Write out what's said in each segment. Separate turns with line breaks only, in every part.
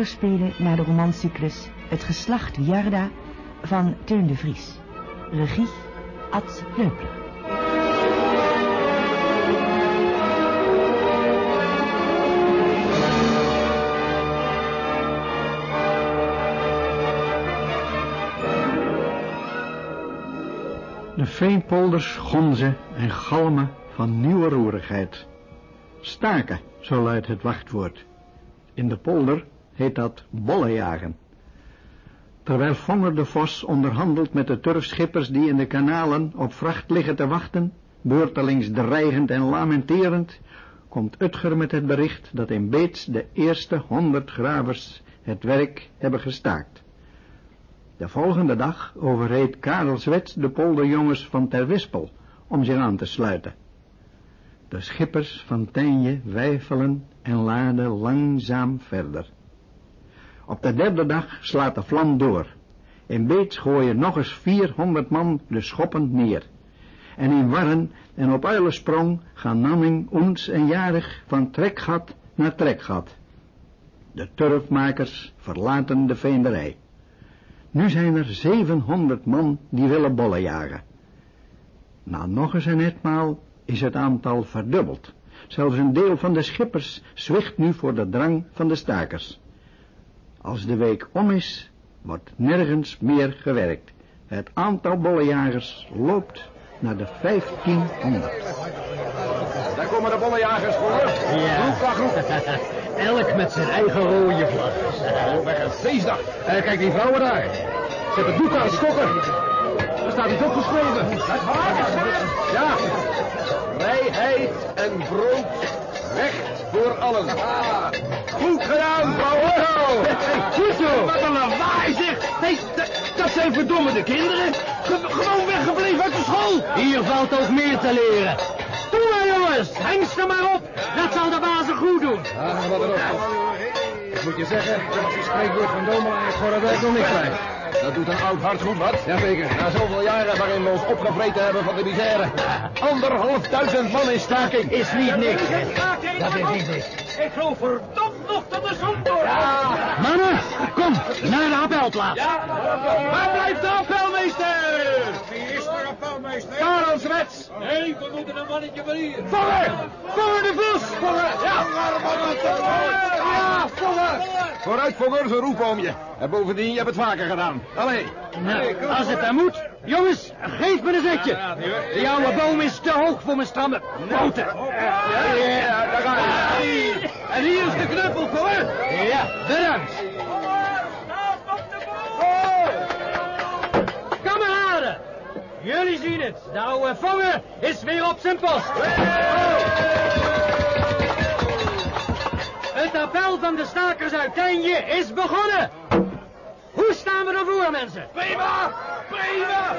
hoorspelen naar de romancyclus Het geslacht Wiarda van Teun de Vries. Regie Ad Leupler.
De veenpolders gonzen en galmen van nieuwe roerigheid. Staken, zo luidt het wachtwoord. In de polder heet dat bollenjagen. Terwijl Vonger de Vos onderhandelt met de turfschippers die in de kanalen op vracht liggen te wachten, beurtelings dreigend en lamenterend, komt Utger met het bericht dat in Beets de eerste honderd gravers het werk hebben gestaakt. De volgende dag overreed Karel Zwets de polderjongens van Terwispel om zich aan te sluiten. De schippers van Tenje wijfelen en laden langzaam verder. Op de derde dag slaat de vlam door. In Beets gooien nog eens 400 man de schoppen neer. En in Warren en op Uilensprong gaan Nanning, Oens en Jarig van trekgat naar trekgat. De turfmakers verlaten de veenderij. Nu zijn er 700 man die willen bollen jagen. Na nog eens een etmaal is het aantal verdubbeld. Zelfs een deel van de schippers zwicht nu voor de drang van de stakers. Als de week om is, wordt nergens meer gewerkt. Het aantal bollenjagers loopt naar de 1500.
Daar komen de bollenjagers voor.
Ja.
Groep.
Elk met zijn eigen rode vlag.
Oh, bij een feestdag. Eh, kijk die vrouwen daar. Ze hebben doek aan het stokken. Daar staat iets opgeschreven. Ja. Vrijheid en brood. Recht voor allen. Goed gedaan.
Goed zo.
Wat een lawaai zeg. D- dat zijn verdommende kinderen. Ge- gewoon weggebleven uit de school.
Hier valt ook meer te leren. Doe maar jongens, hengst er maar op. Dat zal de bazen goed doen.
Ah, wat een optocht. Ik moet je zeggen, dat die spreekwoord van Domela en Gorredijk nog niks bij. Dat doet een oud hart goed, wat? Jazeker. Na zoveel jaren waarin we ons opgevreten hebben van de misère. Anderhalf duizend man in staking.
Is niet niks. Dat is niet niks.
Ik geloof verdomd nog dat de zon door.
Mannen, kom, naar de appelplaats.
Waar blijft de appelmeester?
Er appelmeester?
Karel Zwets.
Nee, we moeten een mannetje van hier.
Vangen! Vangen de Vos! Vangen! Ja! Ja, Vangen! Vooruit, Vangen, ze roepen om je. En bovendien, je hebt het vaker gedaan. Allee.
Nou, als het dan moet. Jongens, geef me een zetje. Die oude boom is te hoog voor mijn stramme poten.
Ja, ja, daar ga je. En hier is de knuppel, Vangen.
Ja, bedankt. Jullie zien het. De oude vanger is weer op zijn post. Het appel van de stakers uit Tijnje is begonnen. Hoe staan we ervoor, mensen?
Prima! Prima!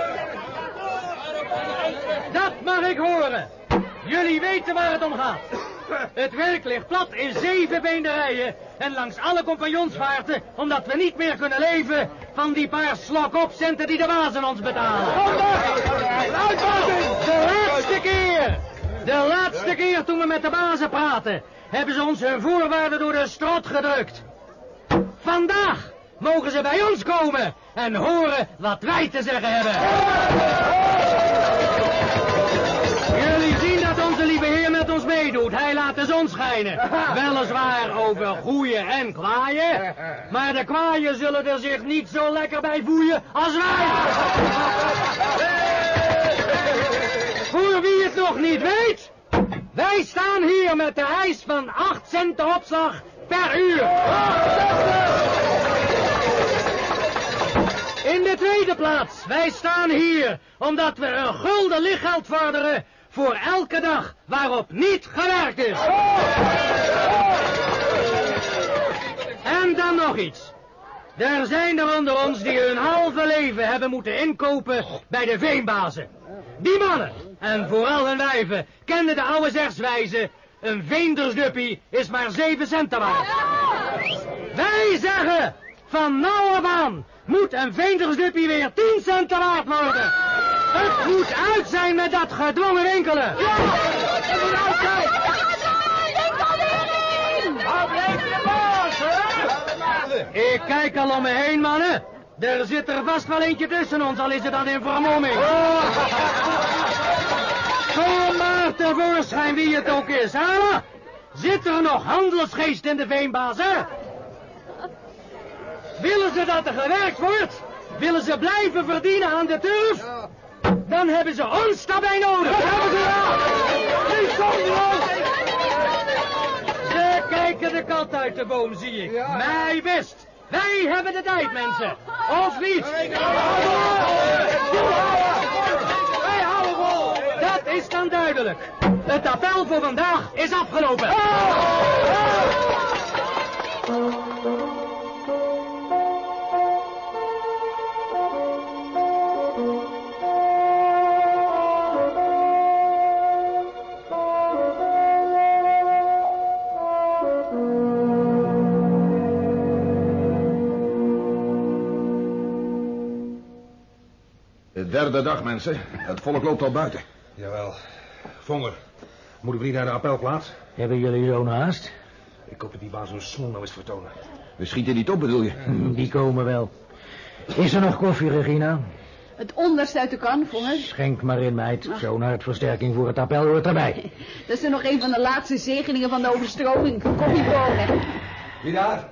Dat mag ik horen. Jullie weten waar het om gaat. Het werk ligt plat in zeven beenderijen en langs alle compagnonsvaarten, omdat we niet meer kunnen leven van die paar slok op centen die de bazen ons betalen. De laatste keer, de laatste keer toen we met de bazen praten, hebben ze ons hun voorwaarden door de strot gedrukt. Vandaag mogen ze bij ons komen en horen wat wij te zeggen hebben. Jullie zien dat onze lieve heer met ons meedoet. Hij laat de zon schijnen. Weliswaar over goeien en kwaaien. Maar de kwaaien zullen er zich niet zo lekker bij voeien als wij. Het nog niet weet. Wij staan hier met de eis van 8 centen opslag per uur. In de tweede plaats, wij staan hier omdat we een gulden lichtgeld vorderen voor elke dag waarop niet gewerkt is. En dan nog iets. Er zijn er onder ons die hun halve leven hebben moeten inkopen bij de veenbazen. Die mannen, en vooral hun wijven, kenden de oude zegswijze... een veendersduppie is maar zeven centen waard. Wij zeggen, van nou af aan moet een veendersduppie weer tien centen waard worden. Het moet uit zijn met dat gedwongen winkelen. Ja, het moet uit zijn. Ik kijk al om me heen, mannen. Er zit er vast wel eentje tussen ons, al is het dan in vermomming. Kom maar tevoorschijn wie het ook is, hè? Zit er nog handelsgeest in de veenbazen? Willen ze dat er gewerkt wordt? Willen ze blijven verdienen aan de turf? Dan hebben ze ons daarbij nodig. Hebben ze komt Ze kijken de kat uit de boom, zie ik. Mij best. Wij hebben de tijd, mensen. Of niet? Wij houden vol. Dat is dan duidelijk. Het appel voor vandaag is afgelopen.
De derde dag, mensen. Het volk loopt al buiten.
Jawel. Vonger, moeten we niet naar de appelplaats?
Hebben jullie zo'n haast?
Ik hoop dat die baas een smoel nou eens vertonen.
We schieten niet op, bedoel je?
Die komen wel. Is er nog koffie, Regina?
Het onderste uit de kan, Vonger.
Schenk maar in, meid. Zo'n hartversterking voor het appel hoort erbij.
Dat is er nog een van de laatste zegeningen van de overstroming. Koffiebonen.
Wie daar?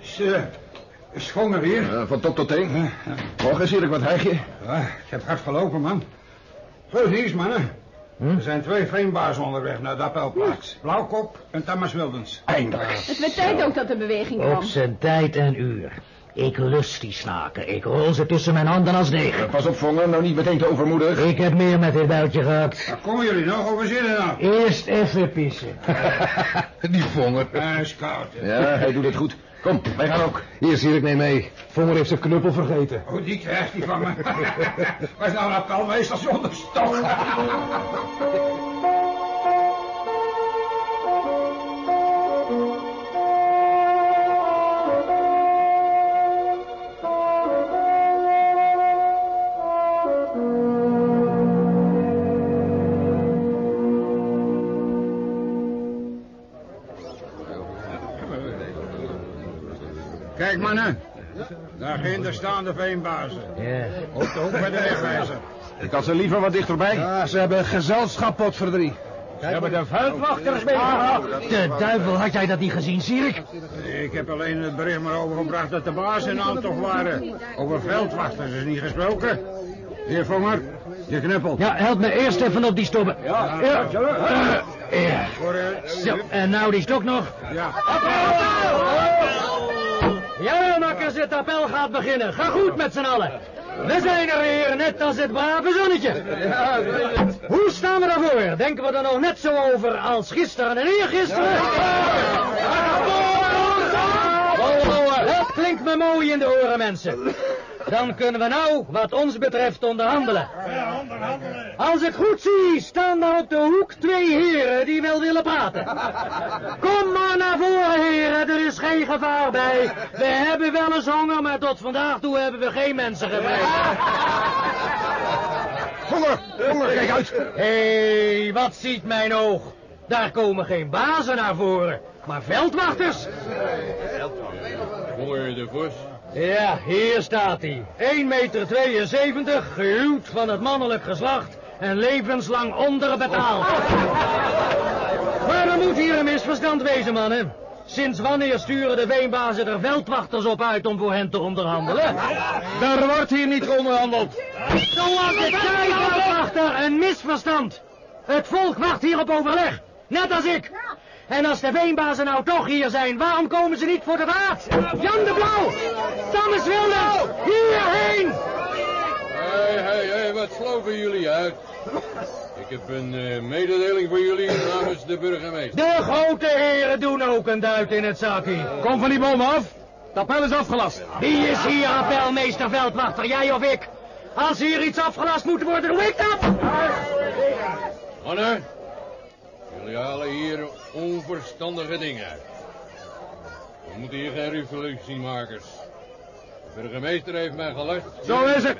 Is, uh, is Vonger hier?
Eh, van top tot teen. Och, is eerlijk wat hijgje.
Ja, ik heb hard gelopen, man. Goed nieuws, mannen. Er zijn twee veenbazen onderweg naar de appelplaats. Blauwkop en Thomas Wildens.
Eindelijk.
Het werd tijd ook dat de beweging
Op
kwam.
zijn tijd en uur. Ik lust die snaken. Ik rol ze tussen mijn handen als degen.
Eh, Pas op, Vonger, nou niet meteen te overmoedig.
Ik heb meer met dit buitje gehad.
Waar komen jullie nog? Hoe zitten nou?
Eerst even pissen.
Die Vonger.
Ja, is koud.
Ja, hij doet het goed. Kom, wij gaan ook.
Hier, Sierik, neem mee. Vonger heeft zijn knuppel vergeten.
Oh, die krijgt hij van me. Waar is nou een appelmeester zonder stok? De veenbazen.
Ja.
Op de hoek bij de wegwijzer.
Ik had ze liever wat dichterbij.
Ja, ze hebben gezelschap pot verdrie.
Ze hebben de veldwachters meegebracht. De duivel, had jij dat niet gezien, Sierik?
Ik heb alleen het bericht maar overgebracht dat de baas in aantocht waren. Over veldwachters is niet gesproken. Heer Vonger, je knuppel.
Ja, help me eerst even op die stoppen. Ja, ja. Ja.
Eh,
Zo, en nou die stok nog.
ja.
Ja, het appel gaat beginnen. Ga goed met z'n allen. We zijn er weer, net als het brave zonnetje. Hoe staan we daarvoor? Denken we er nog net zo over als gisteren en eergisteren? Dat klinkt me mooi in de oren, mensen. Dan kunnen we nou, wat ons betreft, onderhandelen. Als ik goed zie, staan daar op de hoek twee heren die wel willen praten. Kom maar naar voren, heren, er is geen gevaar bij. We hebben wel eens honger, maar tot vandaag toe hebben we geen mensen gevreten.
Vonger, Vonger, kijk uit.
Hé, hey, wat ziet mijn oog? Daar komen geen bazen naar voren, maar veldwachters.
Honger de Vos.
Ja, hier staat hij. 1 meter 72, gehuwd van het mannelijk geslacht en levenslang onderbetaald. Maar er moet hier een misverstand wezen, mannen. Sinds wanneer sturen de veenbazen er veldwachters op uit om voor hen te onderhandelen?
Er wordt hier niet onderhandeld.
Ik zei, veldwachter, een misverstand. Het volk wacht hier op overleg, net als ik. En als de veenbazen nou toch hier zijn, waarom komen ze niet voor de raad? Jan de Blauw, Thomas Wilders, hierheen!
Hé, hé, hé, wat sloven jullie uit? Ik heb een eh, mededeling voor jullie namens de burgemeester.
De grote heren doen ook een duit in het zakje.
Kom van die boom af. Dat appel is afgelast.
Wie is hier appelmeester veldwachter, jij of ik? Als hier iets afgelast moet worden, doe ik dat!
Mannen, jullie halen hier onverstandige dingen uit. We moeten hier geen revolutiemakers. De burgemeester heeft mij gelast.
Zo is het.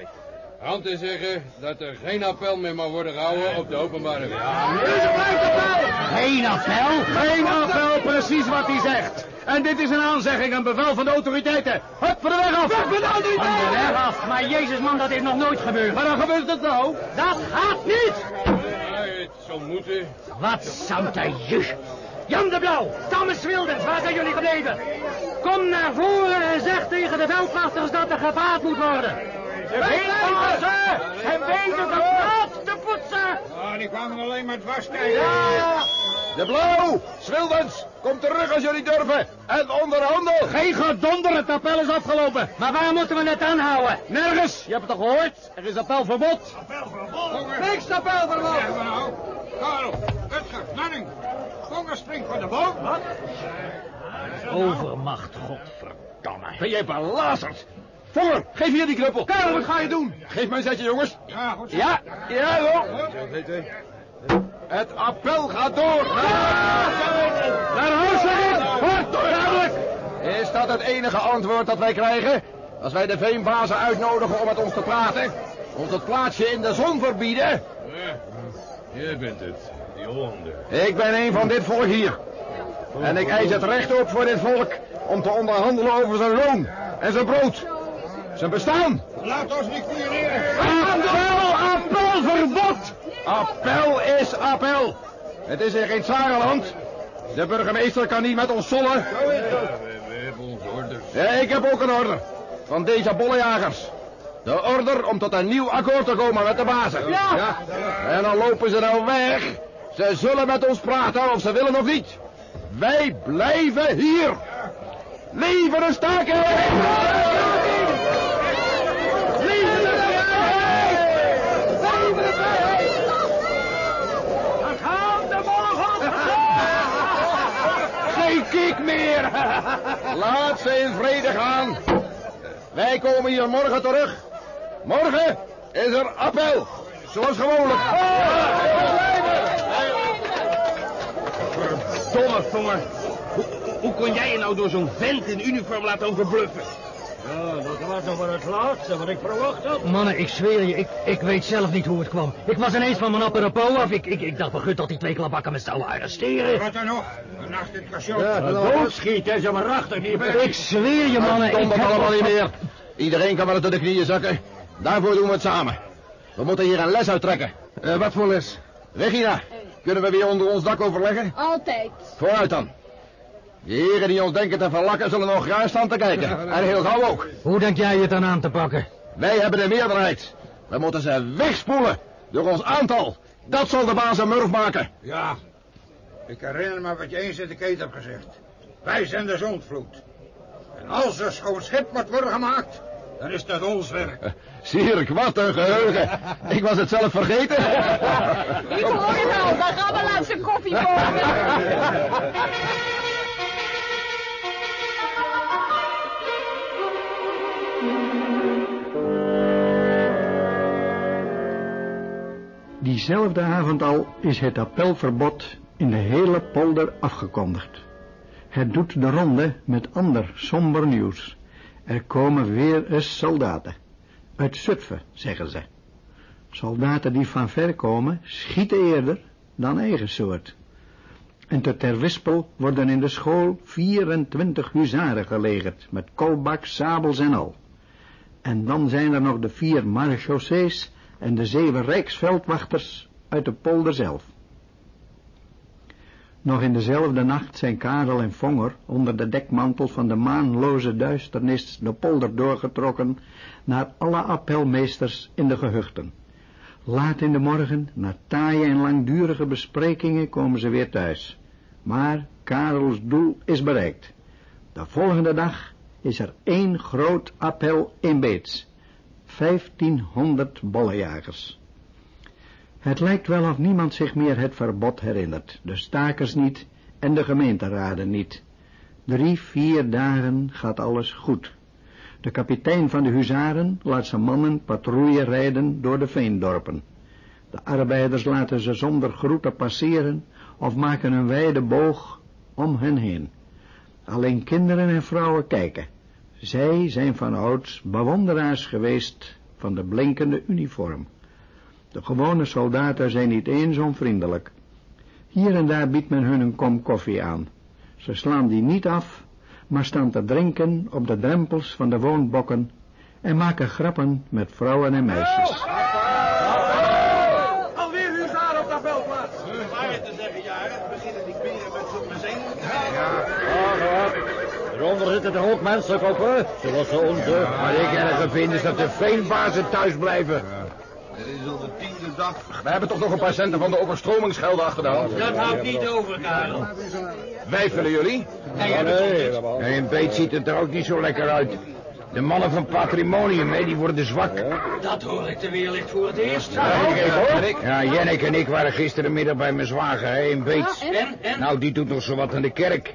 Hand te zeggen dat er geen appel meer mag worden gehouden op de openbare weg.
Geen appel? Geen appel
nou precies wat hij zegt. En dit is een aanzegging, een bevel van de autoriteiten. Hup, voor de weg af. Weg van de
Van de
autoriteiten.
weg af. Maar jezus man, dat is nog nooit gebeurd.
Maar dan gebeurt het nou.
Dat gaat niet!
Ja, het zou moeten.
Wat je? Jan de Blauw, Thomas Wilders, waar zijn jullie gebleven? Kom naar voren en zeg tegen de veldwachters dat er gevaard moet worden. De veldwachters zijn bezig de plaats te poetsen.
Ah, die kwamen alleen maar dwars kijken.
De blauw, Swildens, kom terug als jullie durven. En onderhandel. Geen gedonder, het appel is afgelopen.
Maar waar moeten we het aanhouden?
Nergens, je hebt het toch gehoord? Er is appelverbod.
Niks appelverbod. Maar nou. Karel, Rutger, Nanning. Konger springt van de boom. Wat?
Overmacht, godverdamme.
Ben jij belazerd? Vonger, geef hier die knuppel. Karel, wat ga je doen? Geef mij een zetje, jongens.
Ja, goed zo.
Ja, ja, hoor. Het appel gaat door. Naar huis, zeg ik. Hoort duidelijk. Is dat het enige antwoord dat wij krijgen? Als wij de veenbazen uitnodigen om met ons te praten? Ons het plaatsje in de zon verbieden?
Ja, jij bent het, die Hollander.
Ik ben een van dit volk hier. En ik eis het recht op voor dit volk om te onderhandelen over zijn loon en zijn brood. Zijn bestaan.
Laat ons niet fureren.
Appel, appelverbod. Appel is appel. Het is hier geen Zarenland. De burgemeester kan niet met ons zollen.
Ja,
ik heb ook een order. Van deze bollejagers. De order om tot een nieuw akkoord te komen met de bazen. Ja. En dan lopen ze nou weg. Ze zullen met ons praten of ze willen of niet. Wij blijven hier. Leven de staking! Leven de vrijheid! Leven de vrijheid!
Dan gaan de bollen
Geen kiek meer! Laat ze in vrede gaan. Wij komen hier morgen terug. Morgen is er appel. Zoals gewoonlijk.
Domme Vonger. Hoe, hoe kon jij je nou door zo'n vent in uniform laten overbluffen?
Ja, dat was nog maar het laatste wat ik verwacht had. Mannen, ik zweer je, ik, ik weet zelf niet hoe het kwam. Ik was ineens van mijn apropos af. Ik, ik, ik dacht begut dat die twee klabakken me zouden arresteren.
Wat dan nog? Een nacht in het cachot.
doodschieten, ze maar achter niet. Ik zweer je, mannen. Ik
dat allemaal niet meer. Iedereen kan wel door de knieën zakken. Daarvoor doen we het samen. We moeten hier een les uittrekken. Eh, wat voor les? Regina, kunnen we weer onder ons dak overleggen?
Altijd.
Vooruit dan. De heren die ons denken te verlakken zullen nog graag staan te kijken. En heel gauw ook.
Hoe denk jij het dan aan te pakken?
Wij hebben de meerderheid. We moeten ze wegspoelen. Door ons aantal. Dat zal de baas een murf maken.
Ja. Ik herinner me wat je eens in de keten hebt gezegd. Wij zijn de zondvloed. En als er schoon schip wordt worden gemaakt, dan is dat ons werk.
Sierk, wat een geheugen. Ik was het zelf vergeten.
Ik hoor het al, dan gaan we laatst een koffie kopen.
Diezelfde avond al is het appelverbod in de hele polder afgekondigd. Het doet de ronde met ander somber nieuws. Er komen weer eens soldaten. Uit Zutphen, zeggen ze. Soldaten die van ver komen, schieten eerder dan eigen soort. En te Terwispel worden in de school 24 huzaren gelegerd, met kolbak, sabels en al. En dan zijn er nog de vier marechaussees en de zeven rijksveldwachters uit de polder zelf. Nog in dezelfde nacht zijn Karel en Vonger onder de dekmantel van de maanloze duisternis de polder doorgetrokken naar alle appelmeesters in de gehuchten. Laat in de morgen, na taaie en langdurige besprekingen, komen ze weer thuis. Maar Karels doel is bereikt. De volgende dag is er één groot appel in Beets. 1500 bollejagers. Het lijkt wel of niemand zich meer het verbod herinnert. De stakers niet en de gemeenteraden niet. Drie, vier dagen gaat alles goed. De kapitein van de huzaren laat zijn mannen patrouille rijden door de veendorpen. De arbeiders laten ze zonder groeten passeren of maken een wijde boog om hen heen. Alleen kinderen en vrouwen kijken. Zij zijn van ouds bewonderaars geweest van de blinkende uniform. De gewone soldaten zijn niet eens onvriendelijk. Hier en daar biedt men hun een kom koffie aan. Ze slaan die niet af, maar staan te drinken op de drempels van de woonbokken en maken grappen met vrouwen en meisjes.
Alweer huzaren op dat veldplaats. Waar te zeggen, jaren, beginnen die beren met zo'n bezing.
Eronder zitten er ook mensen op, hè? Zoals onze. Maar ik erg vind is dat de veenbazen thuis blijven.
Het is al de tiende dag.
We hebben toch nog een paar centen van de overstromingsgelden achterhaald.
Dat houdt niet over, Karel.
Wijfelen jullie?
Nee, nee.
Nee, een beet ziet het er ook niet zo lekker uit. De mannen van Patrimonium, hè, die worden zwak.
Dat hoor ik de weerlicht voor het eerst.
Ja, Jennik en ik waren gisterenmiddag bij mijn zwager, hè, in Beets.
En, en?
Nou, die doet nog zo wat aan de kerk.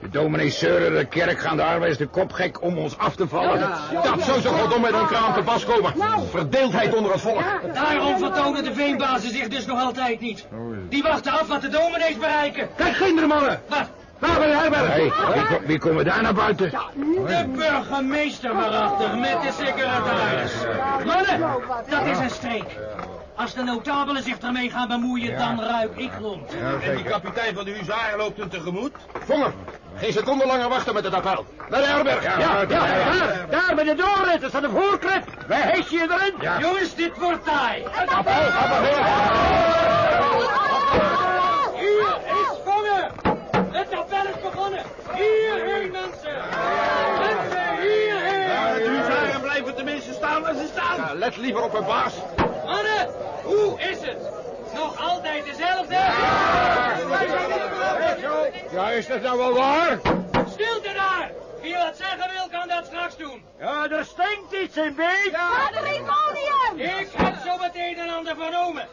De dominee zeuren de kerk gaan de arbeiders de kop gek om ons af te vallen. Dat zou zo godom met een kraam te pas komen. Verdeeldheid onder het volk.
Daarom vertonen de veenbazen zich dus nog altijd niet. Die wachten af wat de dominees bereiken.
Kijk, kinderen mannen.
Wat?
Waar bij de herberg? Hey, wie komen daar naar buiten?
De burgemeester waarachtig met de secretaris. Mannen, dat is een streek. Als de notabelen zich ermee gaan bemoeien, dan ruik ik rond.
En die kapitein van de huzaren loopt hem tegemoet.
Vonger, geen seconde langer wachten met het appel. Naar de herberg. Ja, ja, daar, daar bij de doorrit, er staat een voorkrip. Wij hijsen je erin.
Jongens, dit wordt taai.
Appel, appel,
Hier is Vonger. Het appel is begonnen. Hierheen, mensen.
Blijven tenminste staan waar ze staan.
Ja, let liever op hun baas.
Mannen, hoe is het? Nog altijd dezelfde?
Ja, is dat nou wel waar?
Stilte daar! Wie wat zeggen wil, kan dat straks doen.
Ja, er stinkt iets in beet.
Ik heb zo meteen een ander vernomen.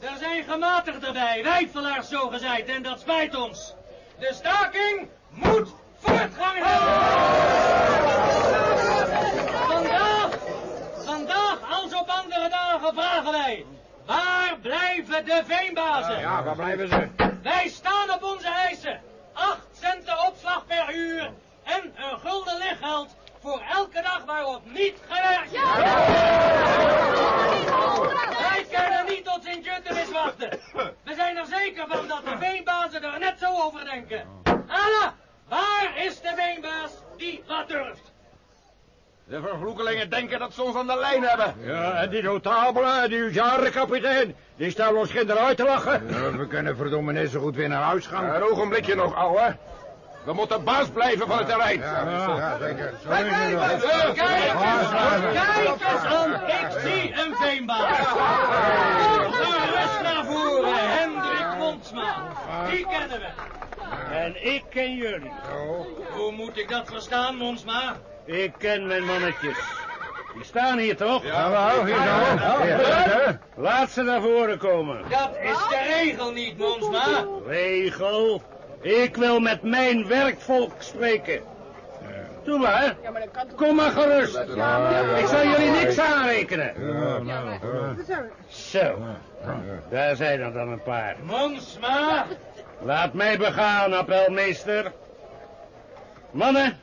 Er zijn gematigden bij, wijfelaars zo gezegd, en dat spijt ons. De staking moet voortgang hebben. Vandaag, als op andere dagen vragen wij, waar blijven de veenbazen?
Ja, waar blijven ze?
Wij staan op onze eisen. Acht centen opslag per uur en een gulden lichtgeld voor elke dag waarop niet gewerkt is. Wij kunnen niet tot Sint-Jutemis wachten. We zijn er zeker van dat de veenbazen er net zo over denken. Anna, waar is de veenbaas die wat durft?
De vervloekelingen denken dat ze ons aan de lijn hebben.
Ja, en die notabelen, die huzarenkapitein, die staan ons kinderen uit te lachen.
we kunnen verdomme net zo goed weer naar huis gaan. Een ogenblikje nog, ouwe. We moeten baas blijven van het terrein.
Ja, zeker.
Kijk eens, kijk eens aan, ik zie een veenbaas. Gerust naar voren, Hendrik Mondsma. Die kennen we.
En ik ken jullie.
Hoe moet ik dat verstaan, Mondsma?
Ik ken mijn mannetjes. Die staan hier toch?
Ja, wel, hier zo.
Laat ze naar voren komen.
Dat is de regel niet, Mondsma.
Regel. Ik wil met mijn werkvolk spreken. Doe maar. Kom maar gerust. Ik zal jullie niks aanrekenen. Zo. Daar zijn er dan een paar.
Mondsma,
Laat mij begaan, appelmeester. Mannen,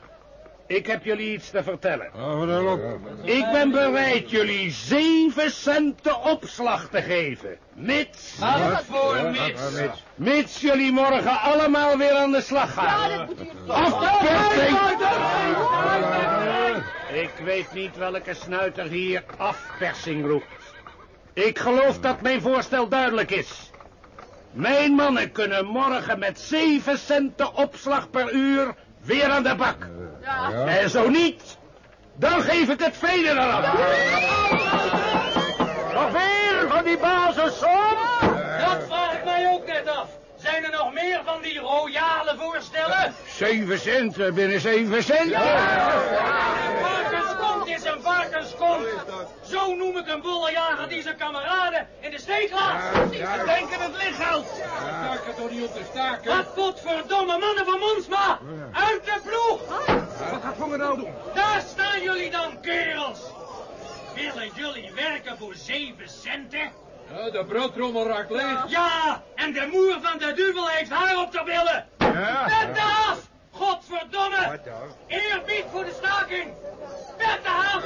ik heb jullie iets te vertellen. Ik ben bereid jullie zeven centen opslag te geven. Mits,
wat voor mits.
mits jullie morgen allemaal weer aan de slag gaan. Afpersing! Ik weet niet welke snuiter hier afpersing roept. Ik geloof dat mijn voorstel duidelijk is. Mijn mannen kunnen morgen met zeven centen opslag per uur weer aan de bak. En zo niet, dan geef ik het veen eraf. Nog weer van die bazensom?
Dat vraag ik mij ook net af. Zijn er nog meer van die royale voorstellen?
Zeven cent eh, binnen zeven cent.
Een varkenskont is Zo noem ik een bollenjager die zijn kameraden in de steek laat.
Ze denken het lichtgeld.
Staken toch niet op de staken?
Wat godverdomme mannen van Monsma! Uit de ploeg!
Wat gaat Vonger nou doen?
Daar staan jullie dan, kerels! Willen jullie werken voor zeven centen?
de broodtrommel raakt leeg.
Ja, en de moer van de duvel heeft haar op de billen! Pet af! Godverdomme! Eerbied voor de staking! Pet af!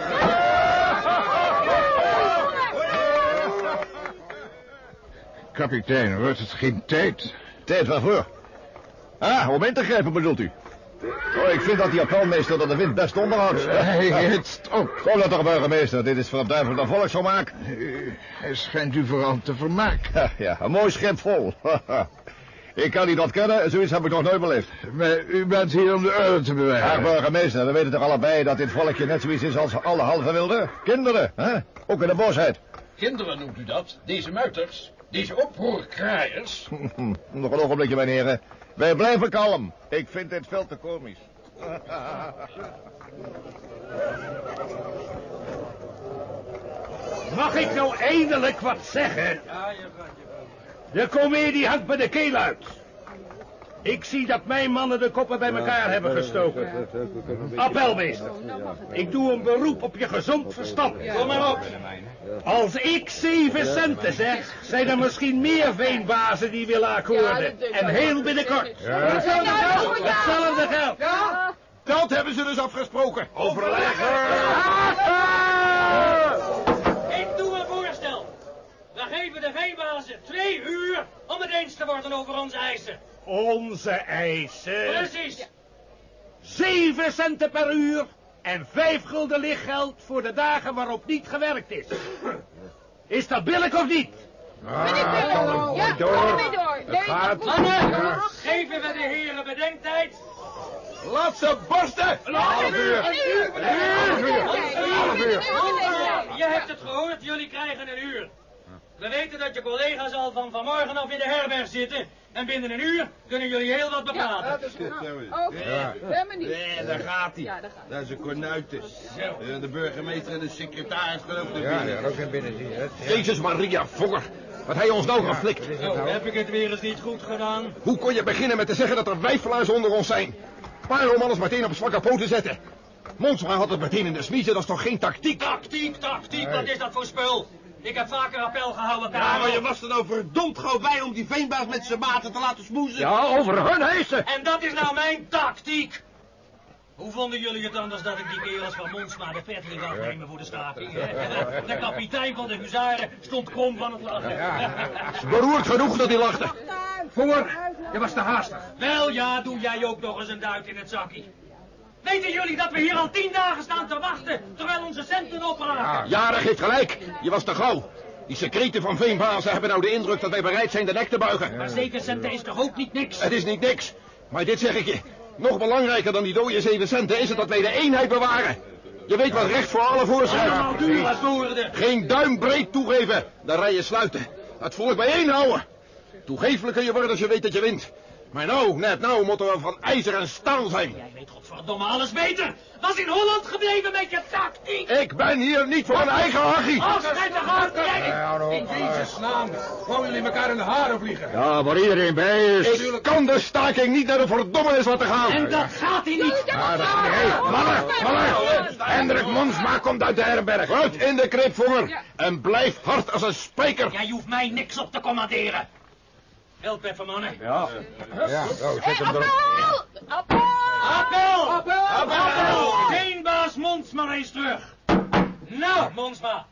Kapitein, wordt het geen tijd? Tijd waarvoor?
Ah, om in te grijpen bedoelt u? Oh, ik vind dat die appelmeester dat de wind best onderhoudt.
Hij hitst op.
Kom dat toch, burgemeester. Dit is verduivelde volksvermaak.
Hij schijnt u vooral te vermaken.
Ja, ja, een mooi schip vol. ik kan niet ontkennen, zoiets heb ik nog nooit beleefd.
Maar u bent hier om de orde te
Ja,
bewijzen.
burgemeester, we weten toch allebei dat dit volkje net zoiets is als alle halve wilden? Kinderen, hè? Ook in de bosheid.
Kinderen noemt u dat? Deze muiters? Deze oproerkraaiers?
Nog een ogenblikje, mijn heren. Wij blijven kalm. Ik vind dit veel te komisch.
Mag ik nou eindelijk wat zeggen? De komedie hangt bij de keel uit. Ik zie dat mijn mannen de koppen bij elkaar hebben gestoken. Appelmeester, ik doe een beroep op je gezond verstand. Kom maar op. Als ik zeven centen zeg, zijn er misschien meer veenbazen die willen akkoorden. En heel binnenkort. Hetzelfde geld.
Dat hebben ze dus afgesproken.
Overleggen.
Ik doe een voorstel. We geven de veenbazen twee uur om het eens te worden over onze eisen.
Onze eisen.
Precies.
Zeven centen per uur en vijf gulden lichtgeld voor de dagen waarop niet gewerkt is. Is dat billig of niet?
Ja,
door.
mee door. Nee,
gaat.
Mannen, geven we de heren bedenktijd.
Laat ze barsten.
Een half uur.
Een uur. Een uur.
Je hebt het gehoord, jullie krijgen een uur. We weten dat je collega's al van vanmorgen af in de herberg zitten. En binnen een uur kunnen jullie heel wat bepraten.
Oké, ben benieuwd.
Nee, daar gaat hij.
Ja, daar gaat
Dat is een kornuitus. Eh, De burgemeester en de secretaris geloof ik.
Ja, ja, ook in binnen zien. hè.
Jezus Maria, Fokker. Wat hij ons nou geflikt.
Nou, heb ik het weer eens niet goed gedaan?
Hoe kon je beginnen met te zeggen dat er wijfelaars onder ons zijn? Waarom alles meteen op zwakke poten zetten? Monsma had het meteen in de smiezen, dat is toch geen tactiek?
Tactiek, tactiek, wat is dat voor spul? Ik heb vaker appel gehouden,
Ja,
Karel.
maar je was er nou verdomd gauw bij om die veenbaas met zijn maten te laten smoezen.
Ja, over hun heisen.
En dat is nou mijn tactiek. Hoe vonden jullie het anders dat ik die kerels van Monsma de vet liet afnemen voor de staking? hè? De kapitein van de huzaren stond krom van het lachen.
Beroerd genoeg dat hij lachte.
Voor, je was te haastig.
Wel ja, doe jij ook nog eens een duit in het zakje. Weten jullie dat we hier al tien dagen staan te wachten, terwijl onze centen opraken?
Jaren geeft gelijk. Je was te gauw. Die secreten van veenbazen hebben nou de indruk dat wij bereid zijn de nek te buigen.
Maar zeven centen is toch ook niet niks?
Het is niet niks. Maar dit zeg ik je. Nog belangrijker dan die dode zeven centen is het dat wij de eenheid bewaren. Je weet wat recht voor alle voorschrijft. Geen duim breed toegeven. Dan rij je sluiten. Het volk bijeenhouden. Toegeeflijk kun je worden als je weet dat je wint. Maar nou, net nou, moeten we van ijzer en staal zijn.
Jij weet godverdomme alles beter. Was in Holland gebleven met je tactiek.
Ik ben hier niet voor een eigen hachie.
Te gaan, jij.
In Jezus naam, wou jullie elkaar in de haren vliegen?
Ja, waar iedereen bij is.
Ik kan de staking niet naar de verdommenis laten gaan.
En dat gaat hij niet.
Mannen, mannen. Hendrik Monsma komt uit de herberg. Uit in de kripvonger. En blijf hard als een spijker.
Jij hoeft mij niks op te commanderen. Help even, mannen.
Ja, nou, zet hem erop.
Appel!
Appel! Appel! Appel! Veenbaas Monsma eens terug. Nou, Monsma.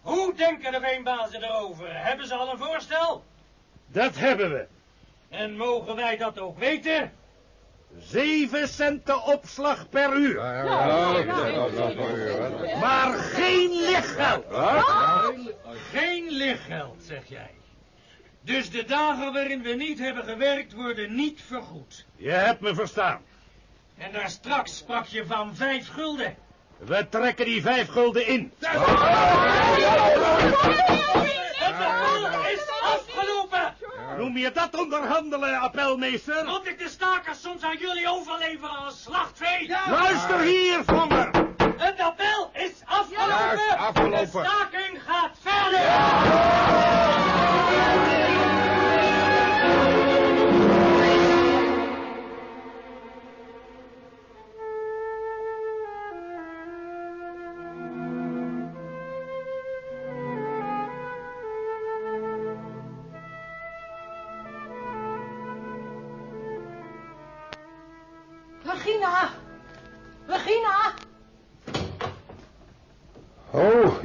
Hoe denken de veenbazen erover? Hebben ze al een voorstel?
Dat hebben we.
En mogen wij dat ook weten?
Zeven centen opslag per uur.
Ja, ja, ja.
Maar geen lichtgeld.
Geen lichtgeld, zeg jij. Dus de dagen waarin we niet hebben gewerkt worden niet vergoed.
Je hebt me verstaan.
En daar straks sprak je van vijf gulden.
We trekken die vijf gulden in.
Het appel is afgelopen!
Noem je dat onderhandelen, appelmeester?
Moet ik de stakers soms aan jullie overleveren als slachtvee?
Luister hier, Vonner.
Het appel is afgelopen!
Juist, afgelopen.
De staking gaat verder!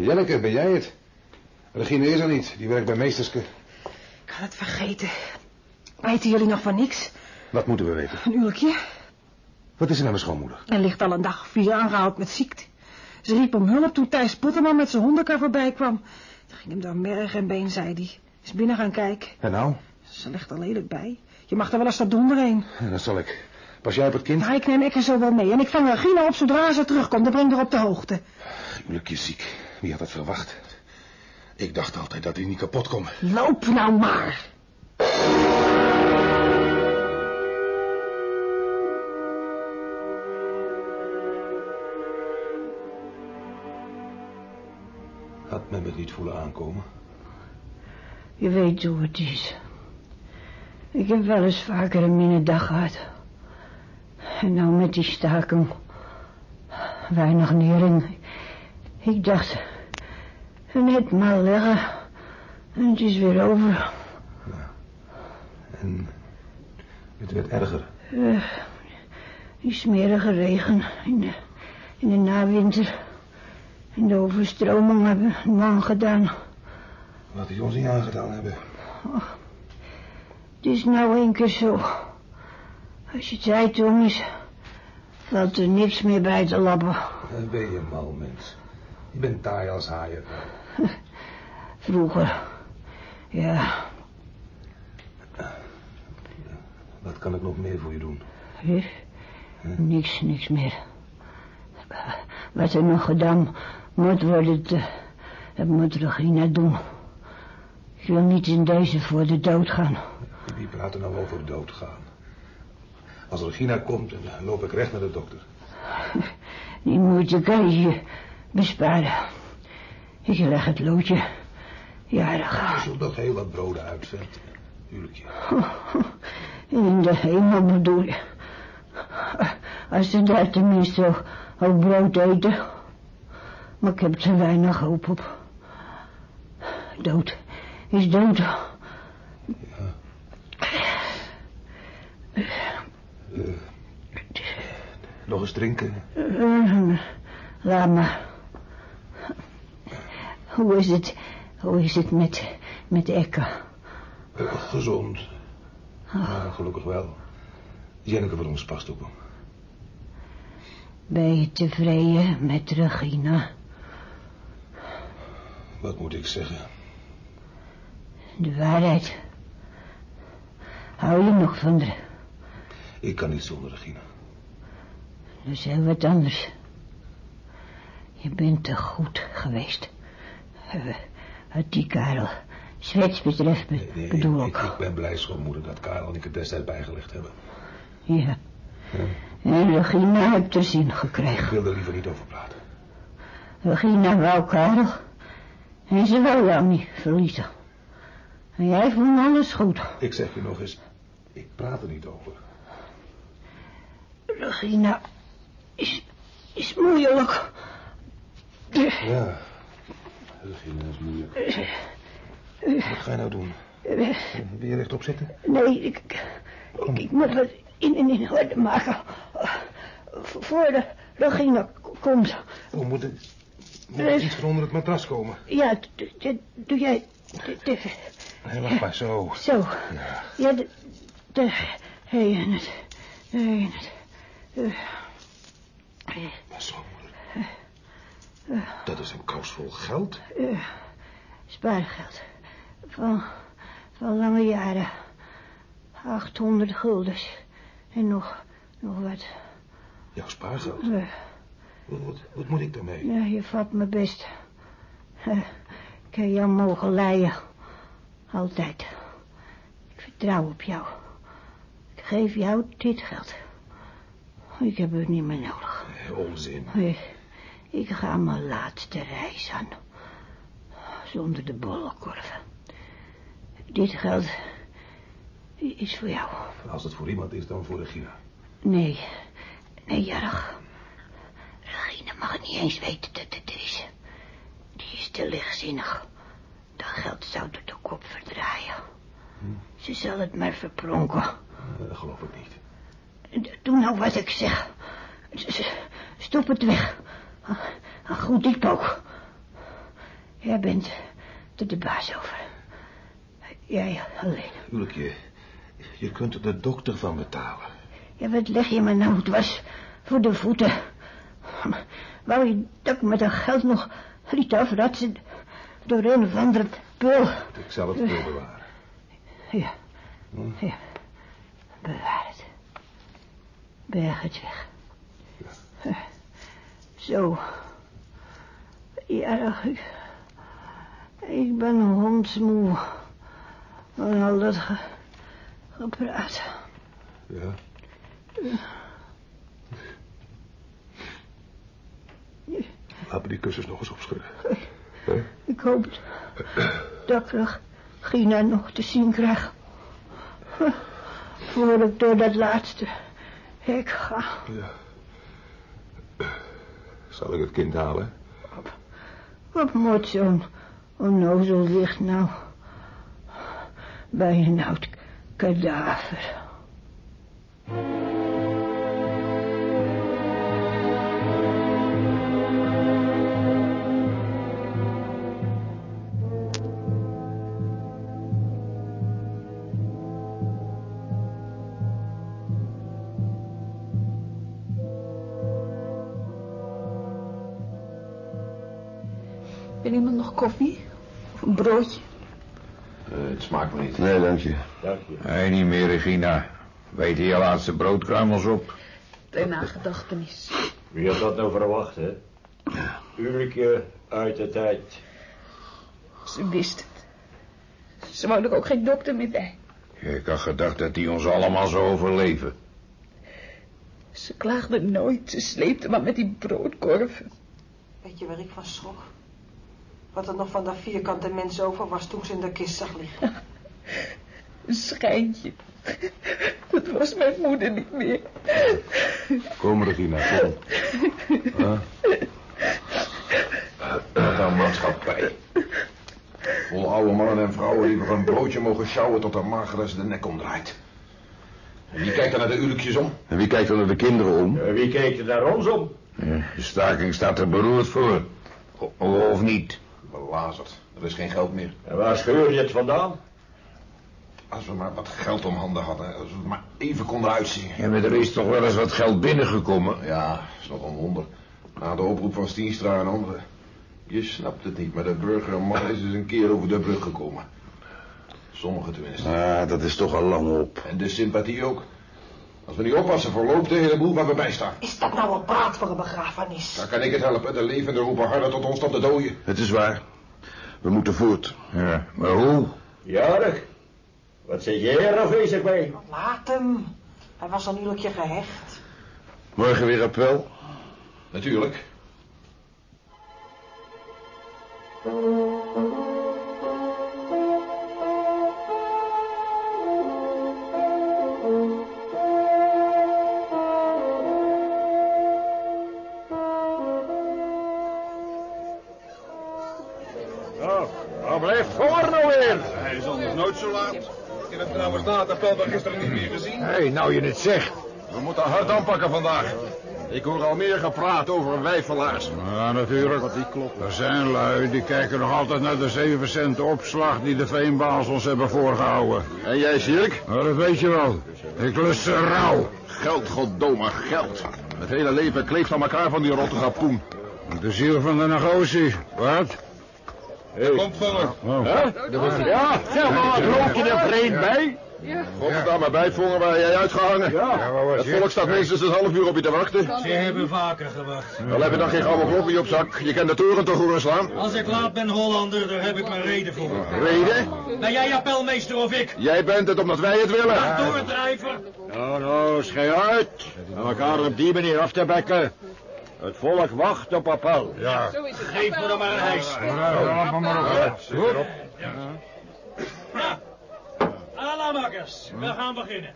Janneke, ben jij het? Regine is er niet, die werkt bij Meesterske.
Ik had het vergeten. Weten jullie nog van niks?
Wat moeten we weten?
Een uurtje.
Wat is er aan de schoonmoeder?
Hij ligt al een dag of vier met ziekte. Ze riep om hulp toen Thijs Potterman met zijn hondenkar voorbij kwam. Het ging hem door merg en been, zei hij. Is binnen gaan kijken.
En nou?
Ze ligt er lelijk bij. Je mag er wel eens tot donder heen.
Ja, dat zal ik. Pas jij op het kind?
Ja, ik neem ik er zo wel mee. En ik vang Regina op zodra ze terugkomt. En breng haar op de hoogte.
Gruwelijkje ziek. Wie had het verwacht? Ik dacht altijd dat hij niet kapot kon.
Loop nou maar.
Had men me niet voelen aankomen?
Je weet hoe het is. Ik heb wel eens vaker een minnedag gehad. En nou met die staking. Weinig nering. Ik dacht... Net maar leggen. En het is weer over.
En het werd erger.
Eh, die smerige regen in de, in de nawinter. En de overstroming hebben een man gedaan.
Wat die ons niet aangedaan hebben.
Het is nou een keer zo. Als je tijd om is, valt er niks meer bij te lappen.
Dan ben je mal, mens. Je bent taai als haaien.
Vroeger, ja,
Wat kan ik nog meer voor je doen?
hè? niks, niks meer. Wat er nog gedaan moet worden, dat moet Regina doen. Ik wil niet in deze voor de dood gaan.
Wie praat er nou over doodgaan? Als Regina komt, dan loop ik recht naar de dokter.
Die moeite kan je je besparen. Ik leg het loodje. Ja, dat
Je
gaat.
zult nog heel wat broden uitvetten. Tuurlijk.
In de hemel bedoel je. Als ze daar tenminste ook, ook brood eten. Maar ik heb er weinig hoop op. Dood is dood.
Nog eens drinken.
Eh, Laat maar. Hoe is het, hoe is het met, met Ekka?
Eh, gezond. Ja, gelukkig wel. Jenneke voor ons past op hem.
Ben je tevreden met Regina?
Wat moet ik zeggen?
De waarheid. Hou je nog van haar?
Ik kan niet zonder Regina.
Dat is heel wat anders. Je bent te goed geweest. Die Karel Zwets betreft, be-
Nee,
bedoel
ik,
ik.
ik ben blij, schoonmoeder, dat Karel en ik het destijds bijgelegd hebben.
Ja. En Regina heeft er zin
Ik
gekregen.
wil er liever niet over praten.
Regina wou Karel. En ze wou jou niet verliezen. En jij vond alles goed.
Ik zeg je nog eens, ik praat er niet over.
Regina is, is moeilijk.
Ja, Is moeilijk. Wat ga je nou doen?
Eh,
Wil je rechtop zitten?
Nee, ik, ik, ik moet wat in en in orde maken. Voor de Regina komt.
Oh, moet, er- moet er iets van onder het matras komen?
Ja, doe jij...
Nee, wacht maar, zo.
Zo.
Ja.
De... de hey, en het... Hey, en het... eh,
Maar schoonmoeder. Dat is een kous vol geld.
eh, spaargeld. Van... van lange jaren. 800 guldens. En nog... nog wat.
Jouw spaargeld.
Eh,
Wat, wat, wat moet ik daarmee?
Ja, je vat me best. Eh, Ik heb jou mogen leiden. Altijd. Ik vertrouw op jou. Ik geef jou dit geld. Ik heb het niet meer nodig.
Eh, Onzin.
Ik ga mijn laatste reis aan. Zonder de bollenkorven. Dit geld is voor jou.
Als het voor iemand is, dan voor Regina.
Nee, nee, Jarg. Regina mag niet eens weten dat het is. Die is te lichtzinnig. Dat geld zou door de kop verdraaien. Ze zal het maar verpronken.
Eh, Dat geloof ik niet.
Doe nou wat ik zeg. Stop het weg. Goed diep ook. Jij bent er de baas over. Jij alleen.
Tuurlijk, je, Je kunt er de dokter van betalen.
Ja, wat leg je me nou dwars voor de voeten? Wou je dat ik me dat geld nog liet afratsen door een of andere pul?
Ik zal het spul bewaren.
Ja, ja. Bewaar het. Berg het weg. Zo. Ja, ik, ik ben hondsmoe. Van al dat ge, gepraat.
Ja. Laat me die kussens nog eens opschudden.
Ik hoop dat ik Gina nog te zien krijg. Voor ik door dat laatste hek ga.
Ja. Zal ik het kind halen?
Wat moet zo'n onnozel licht nou bij een oud kadaver?
Wil iemand nog koffie? Of een broodje?
Eh, het smaakt me niet.
Nee, dank je.
Dank je.
Nee, niet meer, Regina. Weet je laatste broodkruimels op?
Ter nagedachtenis.
Wie had dat nou verwacht, hè? Ulrike uit de tijd.
Ze wist het. Ze wou er ook geen dokter meer bij.
Ik had gedacht dat die ons allemaal zou overleven.
Ze klaagde nooit. Ze sleepte maar met die broodkorven.
Weet je waar ik van schrok? Wat er nog van dat vierkante mens over was toen ze in de kist zag liggen.
Een schijntje. Dat was mijn moeder niet meer.
Kom, Regina, kom. Huh?
Wat een maatschappij. Vol oude mannen en vrouwen die voor een broodje mogen sjouwen tot de mageres de nek omdraait. En wie kijkt er naar de uurtjes om?
En wie kijkt er naar de kinderen om?
Eh, Wie keek er naar ons om?
Ja, de staking staat er beroerd voor. O- of niet?
Belazerd. Er is geen geld meer.
En waar scheur je het vandaan?
Als we maar wat geld om handen hadden. Als we het maar even konden uitzien.
Ja, maar er is toch wel eens wat geld binnengekomen?
Ja, is nog een wonder. Na de oproep van Stienstra en anderen. Je snapt het niet, maar de burgerman is eens een keer over de brug gekomen. Sommigen tenminste.
Ah, dat is toch al lang op.
En de sympathie ook. Als we niet oppassen, verloopt de hele boel waar we bij staan.
Is dat nou een praat voor een begrafenis?
Dan kan ik het helpen. De levenden roepen harder tot ons dan de doden.
Het is waar. We moeten voort.
Ja, maar hoe?
Jarig. Wat zit jij er afwezig bij?
Laat hem. Hij was een uurtje gehecht.
Morgen weer appel.
Natuurlijk.
Van gisteren niet meer gezien.
Hé, hey, nou je het zegt. We moeten hard aanpakken vandaag. Ik hoor al meer gepraat over wijfelaars.
Ja, natuurlijk. Wat die klopt. Er zijn lui die kijken nog altijd naar de 7 cent opslag die de veenbaas ons hebben voorgehouden.
En jij?
Nou, dat weet je wel. Ik lust ze rauw.
Geld, goddomme, geld. Het hele leven kleeft aan elkaar van die rotte gapoen.
De ziel van de negotie. Wat?
Komt voor.
Oh.
Ja, zeg maar, loop je er vreemd bij? God, sta maar bij, vongen waar jij uitgehangen.
Ja, was
Het volk staat minstens een half uur op je te wachten.
Ze hebben vaker gewacht.
Dan heb je dan geen gouden klok in je op zak. Je kent de toren toch horen slaan?
Als ik laat ben Hollander, daar heb ik mijn reden voor.
Reden?
Ben jij appelmeester of ik?
Jij bent het omdat wij het willen.
Doordrijver.
Nou, nou, schei uit. Om elkaar op die manier af te bekken. Het volk wacht op appel.
Ja.
Geef me dan maar een hijs.
Ja, laat me maar op. Goed.
Ja. Alamakkers, we gaan beginnen.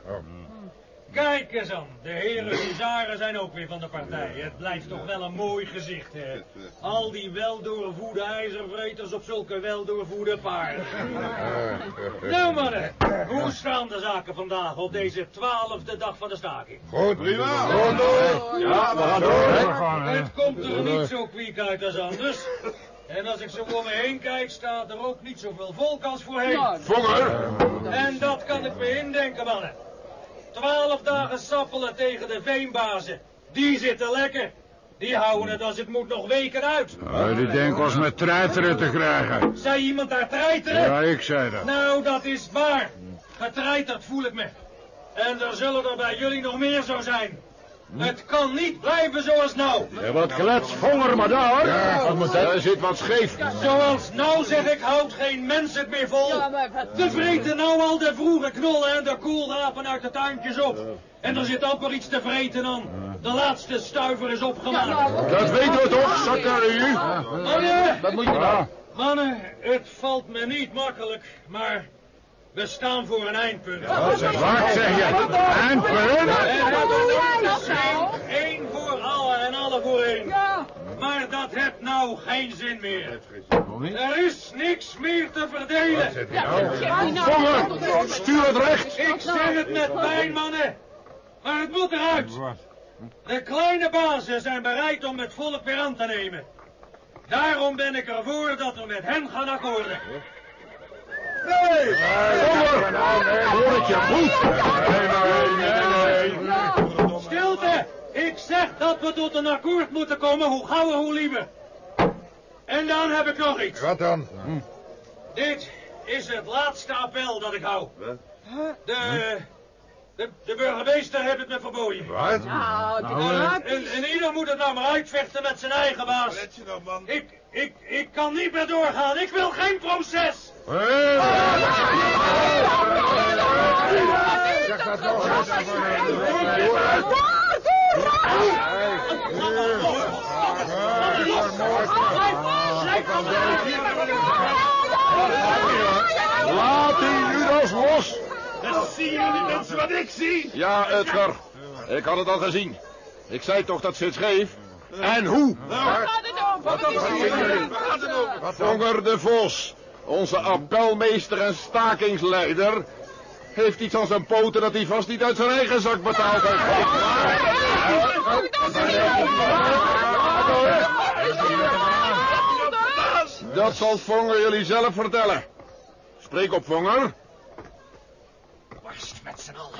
Kijk eens aan, de heren huzaren zijn ook weer van de partij. Het blijft toch wel een mooi gezicht, hè. Al die weldoorvoede ijzervreters op zulke weldoorvoede paarden. Nou mannen, hoe staan de zaken vandaag op deze twaalfde dag van de staking?
Goed. Prima.
Ja, we gaan door.
We gaan, hè.
Het komt er niet zo kwiek uit als anders. En als ik zo om me heen kijk, staat er ook niet zoveel volk als voorheen.
Vonger!
En dat kan ik me indenken, mannen. Twaalf dagen sappelen tegen de veenbazen. Die zitten lekker. Die houden het als het moet nog weken uit.
Oh, die denken ons met treiteren te krijgen.
Zei iemand daar treiteren?
Ja, ik zei dat.
Nou, dat is waar. Getreiterd voel ik me. En er zullen er bij jullie nog meer zo zijn. Het kan niet blijven zoals nou.
Ja, wat klets, vonger maar daar. Ja, wat moet dat? Er zit wat scheef.
Zoals nou zeg ik, houdt geen mens het meer vol. We vreten nou al de vroege knollen en de koolrapen uit de tuintjes op. En er zit amper iets te vreten aan. De laatste stuiver is opgemaakt.
Dat weten we toch, Zakarie?
Mannen,
Wat moet je nou?
mannen, het valt me niet makkelijk, maar we staan voor een eindpunt.
Wat zeg je? Eindpunt?
Eén voor alle en alle voor één. Maar dat heeft nou geen zin meer. Er is niks meer te verdelen.
Vonger, stuur het recht.
Ik zeg het met pijn, mannen. Maar het moet eruit. De kleine bazen zijn bereid om het volk weer aan te nemen. Daarom ben ik ervoor dat we met hen gaan akkoorden.
Nee! Vonger! Hoor het je goed? Nee, nee, nee, nee.
Stilte! Ik zeg dat we tot een akkoord moeten komen, hoe gauwer hoe liever. En dan heb ik nog iets.
Wat dan?
Dit is het laatste appel dat ik hou. De, de, de burgemeester heeft het me verboden.
Wat?
En, en ieder moet het nou maar uitvechten met zijn eigen baas. Ik, ik, ik kan niet meer doorgaan. Ik wil geen proces.
Zeg dat nog eens.
Laat die Judas los.
Zien jullie mensen wat ik zie?
Ja, Edgar. Ik had het al gezien. Ik zei toch dat ze het schreef. En hoe?
Wat? Waar gaat het over?
Vonger de Vos, onze appelmeester en stakingsleider, heeft iets aan zijn poten dat hij vast niet uit zijn eigen zak betaald heeft. Dat zal Vonger jullie zelf vertellen. Spreek op, Vonger.
Barst met z'n allen.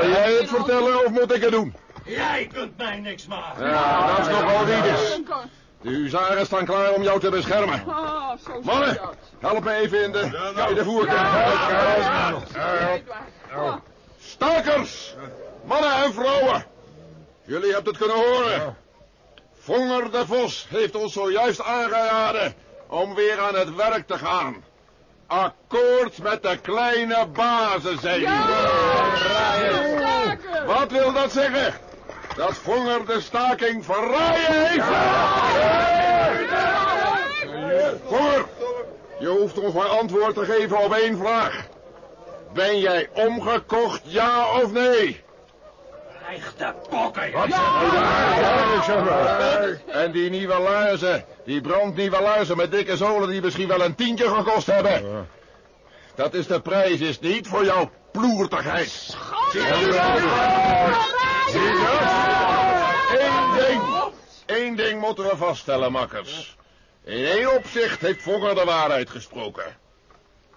Wil jij het vertellen of moet ik het doen?
Jij kunt mij niks maken.
Ja, dat is nogal wiedes. De huzaren staan klaar om jou te beschermen. Mannen, help me even in de, in de voertuig. Stakers! Mannen en vrouwen! Jullie hebben het kunnen horen. Vonger de Vos heeft ons zojuist aangeraden om weer aan het werk te gaan. Akkoord met de kleine bazen, zei hij. Wat wil dat zeggen? Dat Vonger de staking verraaien heeft? Vonger, je hoeft ons maar antwoord te geven op één vraag. Ben jij omgekocht, ja of nee?
Echte pokken.
Wat? En die nieuwe luizen, die brandnieuwe luizen met dikke zolen die misschien wel een tientje gekost hebben. Dat is de prijs, is niet voor jouw ploertigheid je? Eén ding, één ding moeten vaststellen, makkers. In één opzicht heeft Fogger de waarheid gesproken.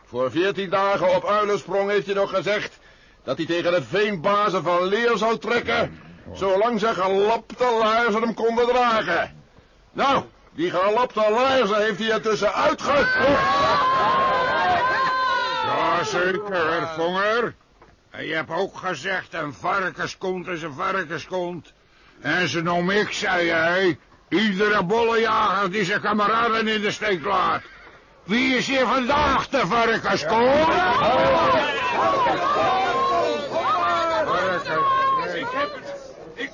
Voor veertien dagen op uilensprong heeft hij nog gezegd dat hij tegen de veenbazen van leer zou trekken, zolang ze gelapte laarzen hem konden dragen. Nou, die gelapte laarzen heeft hij ertussen.
Ja, zeker, Vonger. En je hebt ook gezegd, een varkenskont is een varkenskont. En ze noem ik, zei jij, iedere bollejager die zijn kameraden in de steek laat. Wie is hier vandaag de varkenskont?
Ik heb het. Ik,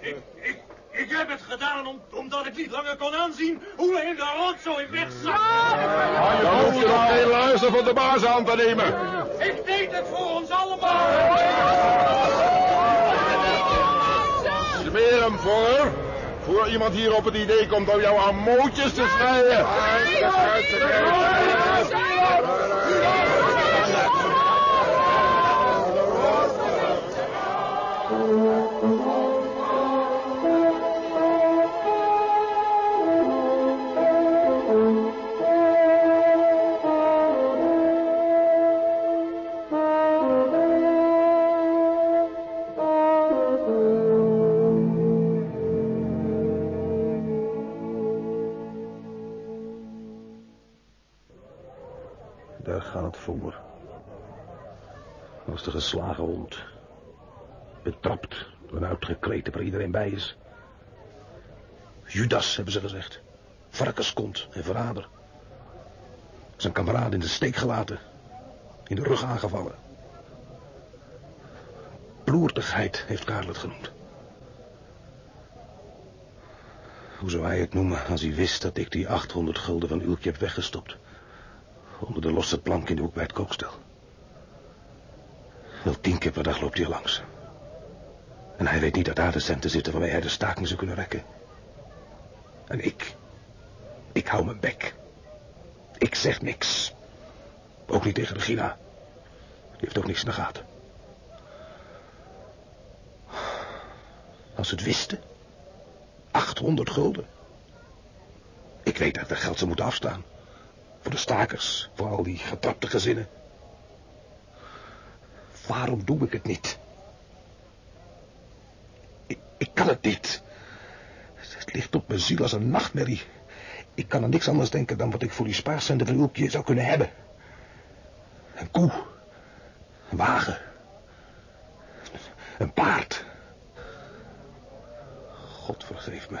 ik, ik, ik heb het gedaan om, omdat ik niet langer kon aanzien hoe we in de rotzooi wegzakken.
Dan hoef je nog geen luister van de baas aan te nemen.
Ik deed het voor ons allemaal.
Zweer hem voor. Voor iemand hier op het idee komt om jou aan mootjes te snijden.
Vonger. Als de geslagen hond. Betrapt een uitgekreten waar iedereen bij is. Judas, hebben ze gezegd. Varkenskont en verrader. Zijn kameraad in de steek gelaten. In de rug aangevallen. Ploertigheid heeft Karel het genoemd. Hoe zou hij het noemen als hij wist dat ik die 800 gulden van Ulkje heb weggestopt? Onder de losse plank in de hoek bij het kookstel. Wel tien keer per dag loopt hij langs. En hij weet niet dat daar de centen zitten waarmee hij de staking zou kunnen rekken. En ik, ik hou mijn bek. Ik zeg niks. Ook niet tegen Regina. Die heeft ook niks in de gaten. Als ze het wisten. 800 gulden. Ik weet dat ik dat geld zou moeten afstaan. Voor de stakers, voor al die getrapte gezinnen. Waarom doe ik het niet? Ik, kan het niet. Het ligt op mijn ziel als een nachtmerrie. Ik kan aan niks anders denken dan wat ik voor die spaarcenten van Ulkje zou kunnen hebben. Een koe. Een wagen. Een paard. God vergeef me.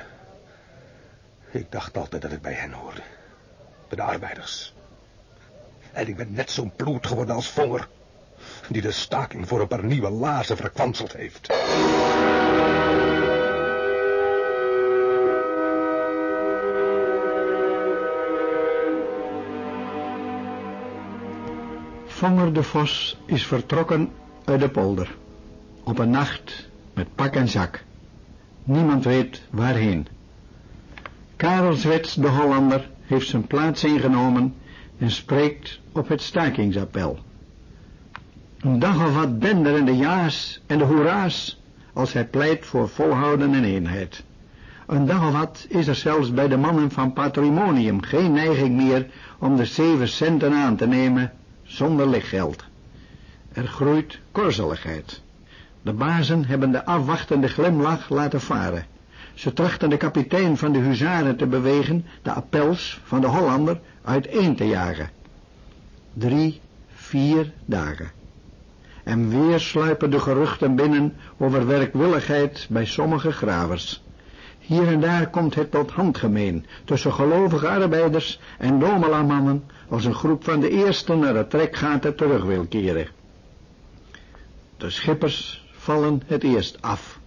Ik dacht altijd dat ik bij hen hoorde. Bij de arbeiders. En ik ben net zo'n ploert geworden als Vonger. Die de staking voor een paar nieuwe laarzen verkwanseld heeft.
Vonger de Vos is vertrokken uit de polder. Op een nacht met pak en zak. Niemand weet waarheen. Karel Zwets, de Hollander, heeft zijn plaats ingenomen en spreekt op het stakingsappel. Een dag of wat de ja's en de hoera's als hij pleit voor volhouden en eenheid. Een dag of wat is er zelfs bij de mannen van patrimonium geen neiging meer om de zeven centen aan te nemen zonder lichtgeld. Er groeit korzeligheid. De bazen hebben de afwachtende glimlach laten varen. Ze trachten de kapitein van de huzaren te bewegen de appels van de Hollander uiteen te jagen. Drie, vier dagen. En weer sluipen de geruchten binnen over werkwilligheid bij sommige gravers. Hier en daar komt het tot handgemeen tussen gelovige arbeiders en domelamannen als een groep van de eerste naar de trekgaten terug wil keren. De schippers vallen het eerst af.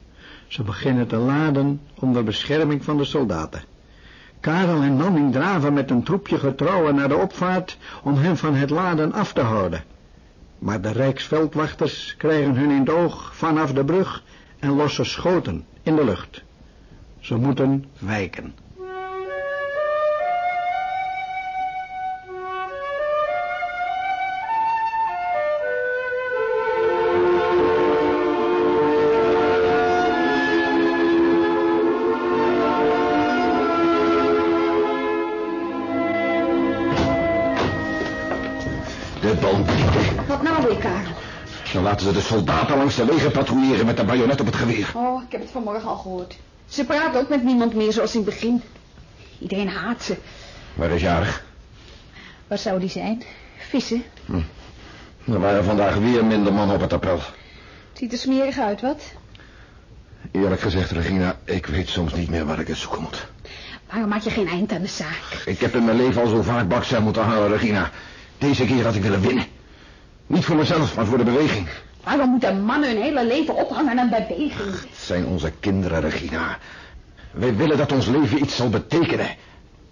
Ze beginnen te laden onder bescherming van de soldaten. Karel en Nanning draven met een troepje getrouwen naar de opvaart om hen van het laden af te houden. Maar de rijksveldwachters krijgen hun in het oog vanaf de brug en lossen schoten in de lucht. Ze moeten wijken.
Laten ze de soldaten langs de wegen patrouilleren met de bajonet op het geweer.
Oh, ik heb het vanmorgen al gehoord. Ze praten ook met niemand meer zoals in het begin. Iedereen haat ze.
Waar is jarig?
Waar zou die zijn? Vissen?
Er waren vandaag weer minder mannen op het appel.
Het ziet er smerig uit, wat?
Eerlijk gezegd, Regina, ik weet soms niet meer waar ik het zoeken moet.
Waarom maak je geen eind aan de zaak?
Ik heb in mijn leven al zo vaak bakcel moeten halen, Regina. Deze keer had ik willen winnen. Niet voor mezelf, maar voor de beweging.
Waarom moeten mannen hun hele leven ophangen aan beweging?
Het zijn onze kinderen, Regina. Wij willen dat ons leven iets zal betekenen.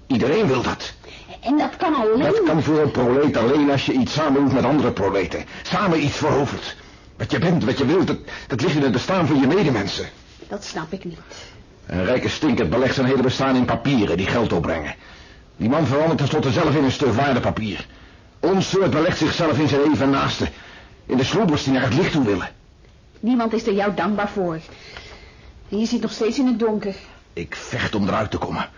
Iedereen wil dat.
En dat kan alleen...
Dat kan voor een proleet alleen als je iets samen doet met andere proleten. Samen iets verovert. Wat je bent, wat je wilt, dat, dat ligt in het bestaan van je medemensen.
Dat snap ik niet.
Een rijke stinkert belegt zijn hele bestaan in papieren die geld opbrengen. Die man verandert tenslotte zelf in een stuk waardepapier. Ons soort belegt zichzelf in zijn even naaste. In de sloebers die naar het licht toe willen.
Niemand is er jou dankbaar voor. En je zit nog steeds in het donker.
Ik vecht om eruit te komen.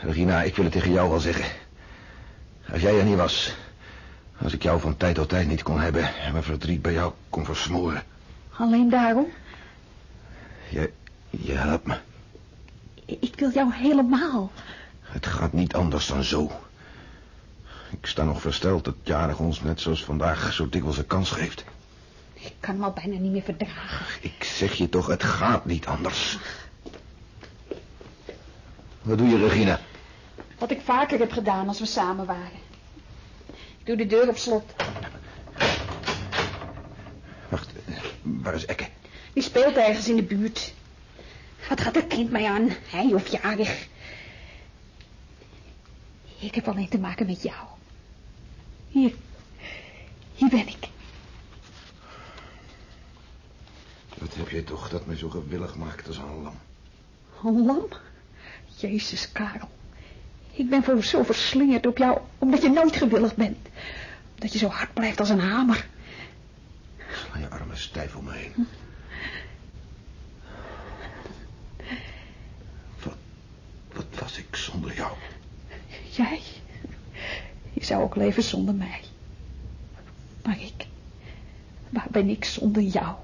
Regina, ik wil het tegen jou wel zeggen. Als jij er niet was... Als ik jou van tijd tot tijd niet kon hebben... en mijn verdriet bij jou kon versmoren...
Alleen daarom?
Je, je helpt me.
Ik wil jou helemaal.
Het gaat niet anders dan zo. Ik sta nog versteld dat Jarig ons net zoals vandaag zo dikwijls een kans geeft.
Ik kan hem al bijna niet meer verdragen.
Ik zeg je toch, het gaat niet anders. Wat doe je, Regina?
Wat ik vaker heb gedaan als we samen waren. Ik doe de deur op slot.
Wacht, waar is Ekke?
Die speelt ergens in de buurt. Wat gaat dat kind mij aan? Hij of jarig? Ik heb alleen te maken met jou. Hier. Hier ben ik.
Wat heb je toch dat mij zo gewillig maakt als een lam?
Een lam? Jezus, Karel. Ik ben voor zo verslingerd op jou, omdat je nooit gewillig bent. Omdat je zo hard blijft als een hamer.
Sla je armen stijf om me heen. Wat, wat was ik zonder jou?
Jij? Je zou ook leven zonder mij. Maar ik, waar ben ik zonder jou?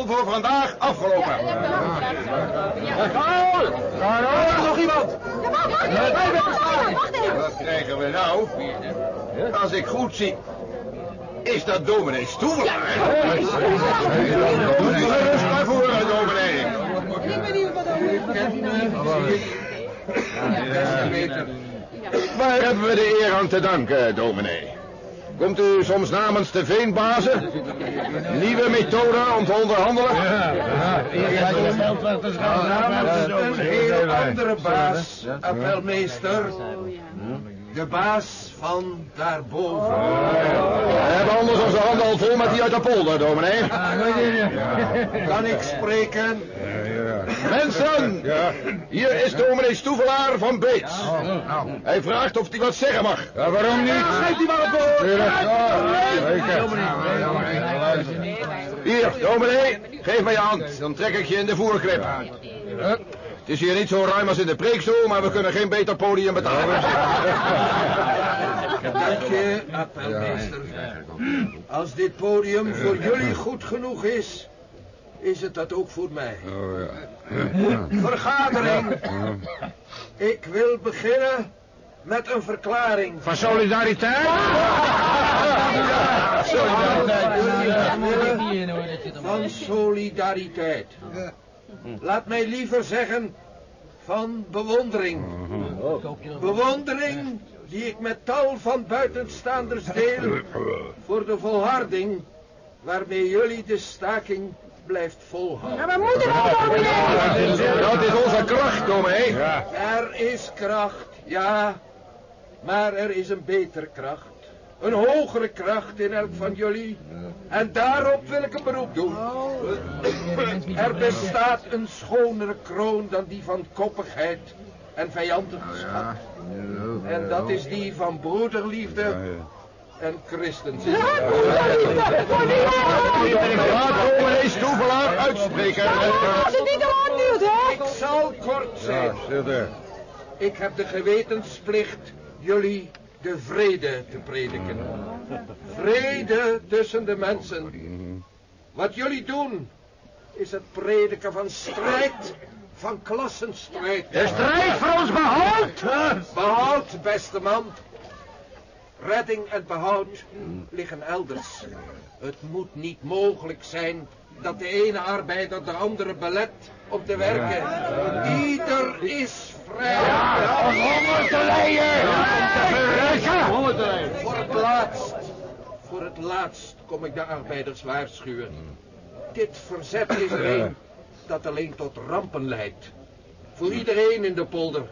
Appel voor vandaag afgelopen. Er is nog iemand? Wat krijgen we nou? Als ik goed zie, is dat dominee Stoevelaar. Gerust naar voren, dominee. Waar hebben we de eer aan te danken, dominee? Komt u soms namens de veenbazen? Nieuwe methoden om te onderhandelen?
Namens een heel andere baas, appelmeester. De baas van daarboven.
We hebben anders onze handen al vol met die uit de polder, dominee.
Kan ik spreken?
Mensen, hier is dominee Stoevelaar van Beets. Hij vraagt of hij wat zeggen mag. Ja, waarom niet? Geef die maar op Hier, dominee, geef mij je hand, dan trek ik je in de voerkrib. Het is hier niet zo ruim als in de preekstoel, maar we kunnen geen beter podium betalen.
Dank je, appelmeester. Als dit podium voor jullie goed genoeg is, is het dat ook voor mij. Vergadering. Ik wil beginnen met een verklaring.
Van solidariteit?
Van solidariteit. Laat mij liever zeggen van bewondering. Bewondering die ik met tal van buitenstaanders deel voor de volharding waarmee jullie de staking blijft volhouden.
Ja, we moeten wel,
Dat is onze kracht, dominee.
Er is kracht, ja, maar er is een betere kracht. Een hogere kracht in elk van jullie. En daarop wil ik een beroep doen. Er bestaat een schonere kroon dan die van koppigheid en vijandigheid. En dat is die van broederliefde en christenzin.
Laat dominee Stoevelaar uitspreken.
Ik zal kort zijn. Ik heb de gewetensplicht jullie de vrede te prediken. Vrede tussen de mensen. Wat jullie doen is het prediken van strijd, van klassenstrijd.
De strijd voor ons behoud!
Behoud, beste man. Redding en behoud liggen elders. Het moet niet mogelijk zijn dat de ene arbeider de andere belet om te werken. Ieder is vrij.
om honger te lijden! Om te verrekken!
Voor het laatst, voor het laatst kom ik de arbeiders waarschuwen. Dit verzet is er een dat alleen tot rampen leidt. Voor iedereen in de polder.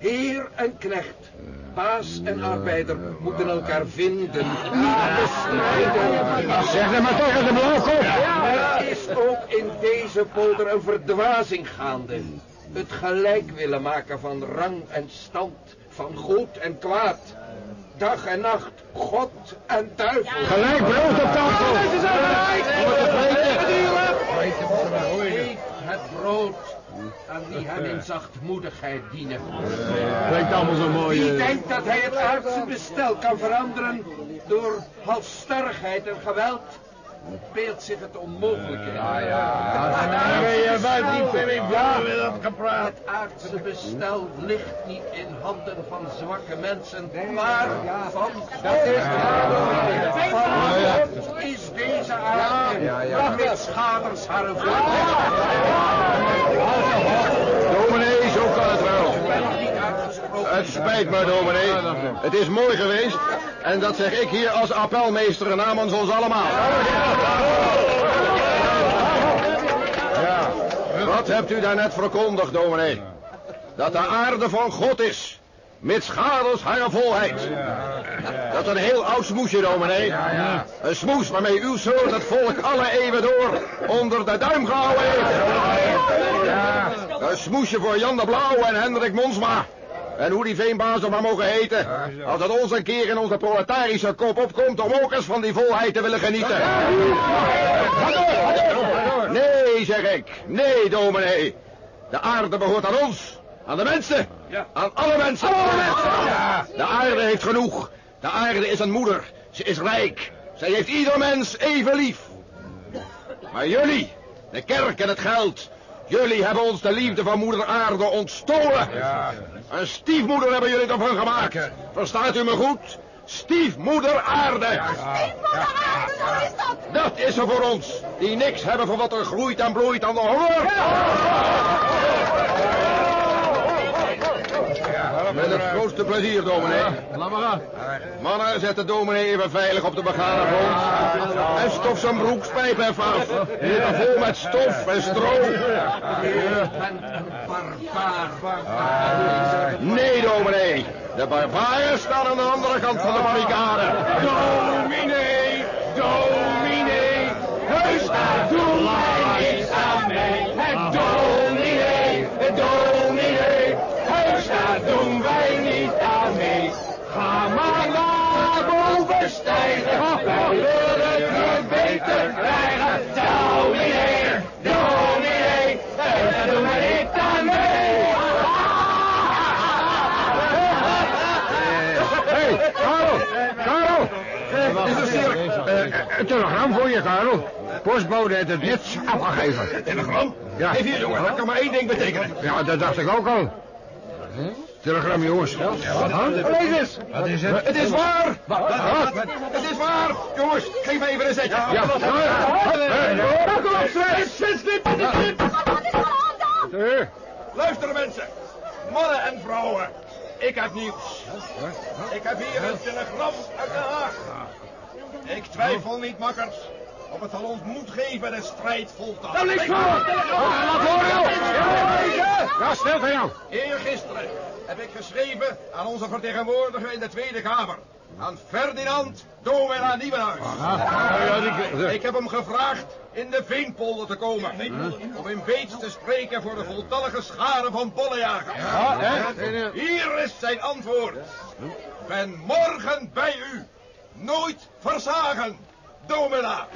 Heer en knecht, baas en arbeider moeten elkaar vinden, niet bestrijden.
Zeg dat maar tegen de blauwkop!
Er is ook in deze polder een verdwazing gaande. Het gelijk willen maken van rang en stand, van goed en kwaad. dag en nacht God en duivel.
Gelijk brood op tafel.
Eet het brood aan die hem in zachtmoedigheid dienen.
Klinkt allemaal zo mooi.
Wie
eh.
denkt dat hij het aardse bestel kan veranderen door halstarrigheid en geweld, beeldt zich het onmogelijke. Ja,
je bent niet veel in blauw dat gepraat.
Het aardse bestel ligt niet in handen van zwakke mensen, maar van. Van God is deze aarde, met schaders haar
Dominee, zo kan het wel. Het spijt me, dominee. Het is mooi geweest. En dat zeg ik hier als appelmeester namens ons allemaal. Ja, wat hebt u daarnet verkondigd, dominee? Dat de aarde van God is. Met schadels haar volheid. Dat is een heel oud smoesje, dominee. Een smoes waarmee uw soort het volk alle eeuwen door onder de duim gehouden heeft. Een smoesje voor Jan de Blauw en Hendrik Monsma. En hoe die veenbaas maar mogen heten. Als het ons een keer in onze proletarische kop opkomt om ook eens van die volheid te willen genieten. Nee, zeg ik. Nee, dominee. De aarde behoort aan ons. Aan de mensen. Aan alle mensen. De aarde heeft genoeg. De aarde is een moeder. Ze is rijk. Zij heeft ieder mens even lief. Maar jullie, de kerk en het geld... Jullie hebben ons de liefde van moeder aarde ontstolen. Een stiefmoeder hebben jullie ervan gemaakt. Verstaat u me goed? Stiefmoeder aarde. Dat is er voor ons, die niks hebben van wat er groeit en bloeit aan de honger. Met het grootste plezier, dominee.
Laat maar gaan.
Mannen, zet de dominee even veilig op de begane grond. En stof zijn broekspijp even af. Die zit er vol met stof en stro. Nee, dominee. De barbaren staan aan de andere kant van de barricade.
Dominee, dominee, heus doen wij niets aan mee. Het dominee, het dominee, heus daar doen wij niet aan mee. Ga maar naar boven het niet beter krijgen. Dominee, dominee, heus daar doen wij niet aan mee.
Hé, hey, Karel! Karel! Is er sterk? Eh, een Karel. Postbode heeft het net afgegeven.
Telegram?
Ja.
Geef hier, jongen. Dat kan maar één ding betekenen.
Ja, dat dacht ik ook al. Telegram, jongens.
Lees eens.
Wat is het?
Het is waar. Wat? Het is waar. Jongens, geef me even een zetje.
Ja.
Ja. Luister mensen. Mannen en vrouwen. Ik heb nieuws. Ik heb hier een telegram uit Den Haag. Ik twijfel niet, makkers. Of het zal ons moed geven de strijd vol te houden.
Nou, niks voor!
Laat horen,
Ja, stil van jou.
Eergisteren heb ik geschreven aan onze vertegenwoordiger in de Tweede Kamer. Aan Ferdinand Domela Nieuwenhuis. Ik heb hem gevraagd in de Veenpolder te komen. Om in Beets te spreken voor de voltallige schare van bollenjagers. Hier is zijn antwoord. Ben morgen bij u. Nooit versagen.
Então, Domina!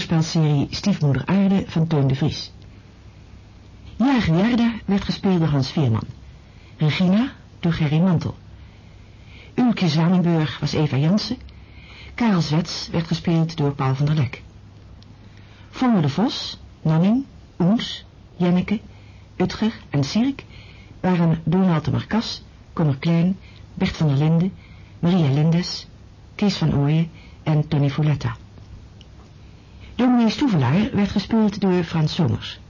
Hoorspelserie Stiefmoeder Aarde van Teun de Vries. Jager Jarda werd gespeeld door Hans Veerman. Regina door Gerry Mantel. Ulke Zwanenburg was Eva Jansen. Karel Zwets werd gespeeld door Paul van der Lek. Vonger de Vos, Nanning, Oens, Jenneke, Utger en Sierk waren Donald de Marcas, Kommer Klein, Bert van der Linden, Maria Lindes, Kees van Ooyen en Tony Folletta. Dominee Stoevelaar werd gespeeld door Frans Somers.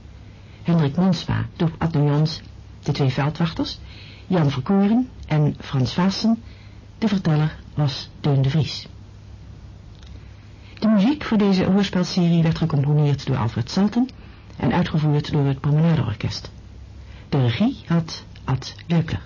Hendrik Monsma door Adno Jans, de twee veldwachters, Jan Verkoren en Frans Vaassen. De verteller was Teun de Vries. De muziek voor deze hoorspelserie werd gecomponeerd door Alfred Salten en uitgevoerd door het Promenadeorkest. De regie had Ad Leupler.